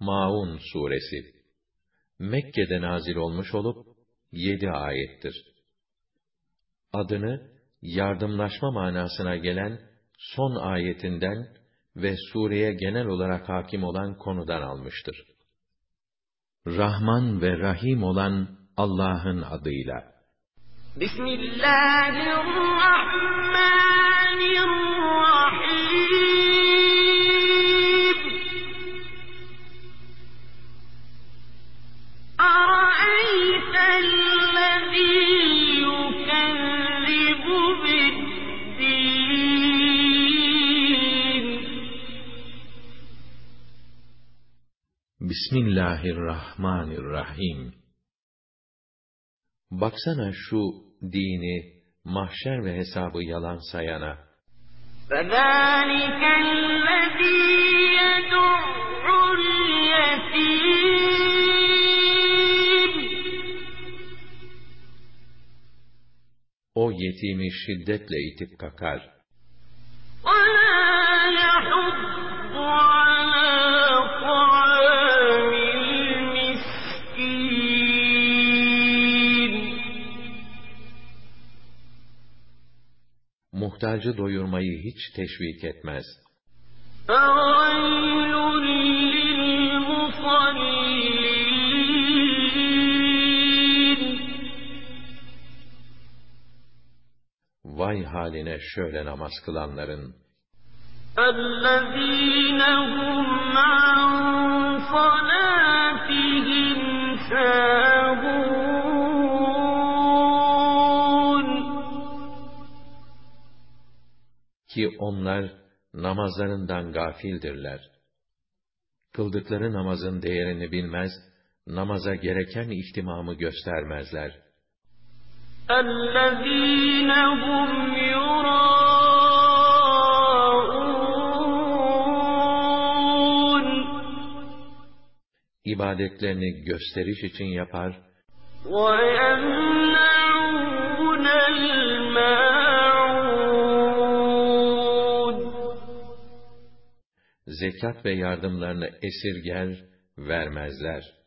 Maun suresi Mekke'de nazil olmuş olup yedi ayettir. Adını yardımlaşma manasına gelen son ayetinden ve sureye genel olarak hakim olan konudan almıştır. Rahman ve Rahim olan Allah'ın adıyla. Bismillahirrahmanirrahim. Baksana şu dini, mahşer ve hesabı yalan sayana. فَذَٰلِكَ الَّذ۪ي يَدُعُّ الْيَت۪يمِ O yetimi şiddetle itip kakar. Muhtacı doyurmayı hiç teşvik etmez. فَوَيْلٌ لِّلْمُصَلِّينَ Vay haline şöyle namaz kılanların. الَّذ۪ينَ هُمْ عَنْ Ki onlar namazlarından gafildirler. Kıldıkları namazın değerini bilmez, namaza gereken ihtimamı göstermezler. الَّذ۪ينَ هُمْ يُرَاءُونَ İbadetlerini gösteriş için yapar, وَيَمْنَعُونَ الْمَاعُونَ zekat ve yardımlarını esirger, vermezler.